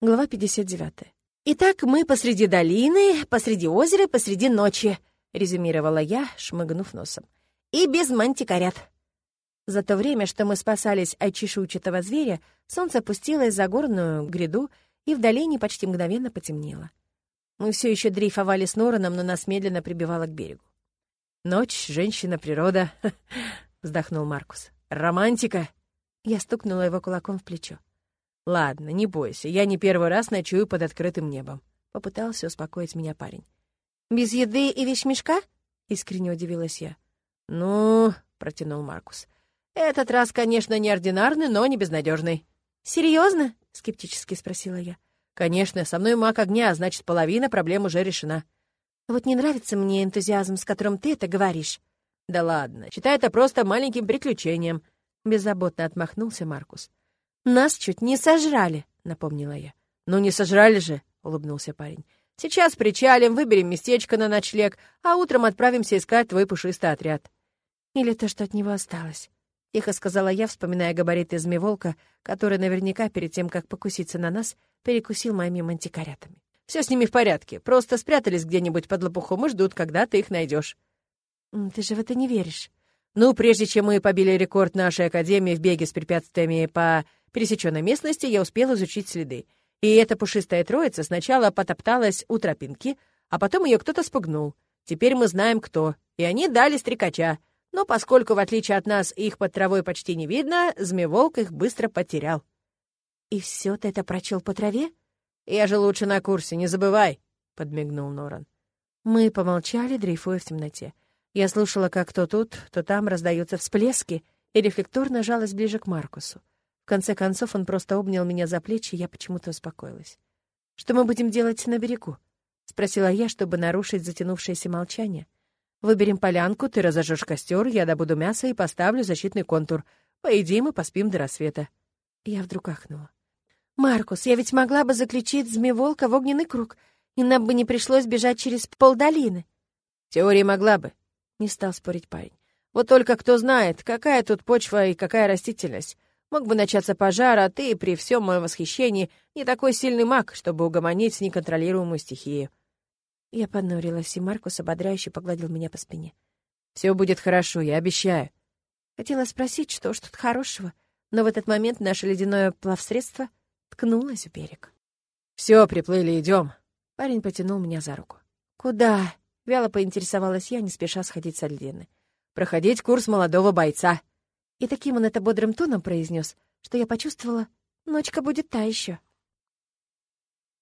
Глава 59. «Итак, мы посреди долины, посреди озера, посреди ночи», — резюмировала я, шмыгнув носом. «И без мантикорят». За то время, что мы спасались от чешуйчатого зверя, солнце опустилось за горную гряду, и в долине почти мгновенно потемнело. Мы все еще дрейфовали с Нораном, но нас медленно прибивало к берегу. «Ночь, женщина, природа», — вздохнул Маркус. «Романтика!» Я стукнула его кулаком в плечо. «Ладно, не бойся, я не первый раз ночую под открытым небом», — попытался успокоить меня парень. «Без еды и вещмешка?» — искренне удивилась я. «Ну...» — протянул Маркус. «Этот раз, конечно, неординарный, но не безнадежный. «Серьезно?» — скептически спросила я. «Конечно, со мной маг огня, значит, половина проблем уже решена». «Вот не нравится мне энтузиазм, с которым ты это говоришь». «Да ладно, считай это просто маленьким приключением», — беззаботно отмахнулся Маркус. «Нас чуть не сожрали», — напомнила я. «Ну не сожрали же», — улыбнулся парень. «Сейчас причалим, выберем местечко на ночлег, а утром отправимся искать твой пушистый отряд». «Или то, что от него осталось», — тихо сказала я, вспоминая габариты змееволка, который наверняка перед тем, как покуситься на нас, перекусил моими мантикорятами. Все с ними в порядке, просто спрятались где-нибудь под лопухом и ждут, когда ты их найдешь. «Ты же в это не веришь». «Ну, прежде чем мы побили рекорд нашей Академии в беге с препятствиями по пересеченной местности я успел изучить следы. И эта пушистая троица сначала потопталась у тропинки, а потом ее кто-то спугнул. Теперь мы знаем, кто. И они дали стрекача. Но поскольку, в отличие от нас, их под травой почти не видно, змееволк их быстро потерял. «И все ты это прочел по траве?» «Я же лучше на курсе, не забывай», — подмигнул Норан. Мы помолчали, дрейфуя в темноте. Я слушала, как то тут, то там раздаются всплески, и рефлекторно жалась ближе к Маркусу. Конце концов, он просто обнял меня за плечи, и я почему-то успокоилась. «Что мы будем делать на берегу?» — спросила я, чтобы нарушить затянувшееся молчание. «Выберем полянку, ты разожжешь костер, я добуду мясо и поставлю защитный контур. Поедим и поспим до рассвета». Я вдруг ахнула. «Маркус, я ведь могла бы заключить змееволка в огненный круг, и нам бы не пришлось бежать через полдолины». «В теории могла бы», — не стал спорить парень. «Вот только кто знает, какая тут почва и какая растительность. Мог бы начаться пожар, а ты, при всем моем восхищении, не такой сильный маг, чтобы угомонить неконтролируемую стихию». Я понурилась, и Маркус ободряюще погладил меня по спине. «Все будет хорошо, я обещаю». Хотела спросить, что ж тут хорошего, но в этот момент наше ледяное плавсредство ткнулось в берег. «Все, приплыли, идем. Парень потянул меня за руку. «Куда?» — вяло поинтересовалась я, не спеша сходить со льдины. «Проходить курс молодого бойца», и таким он это бодрым тоном произнес, что я почувствовала, ночка будет та еще.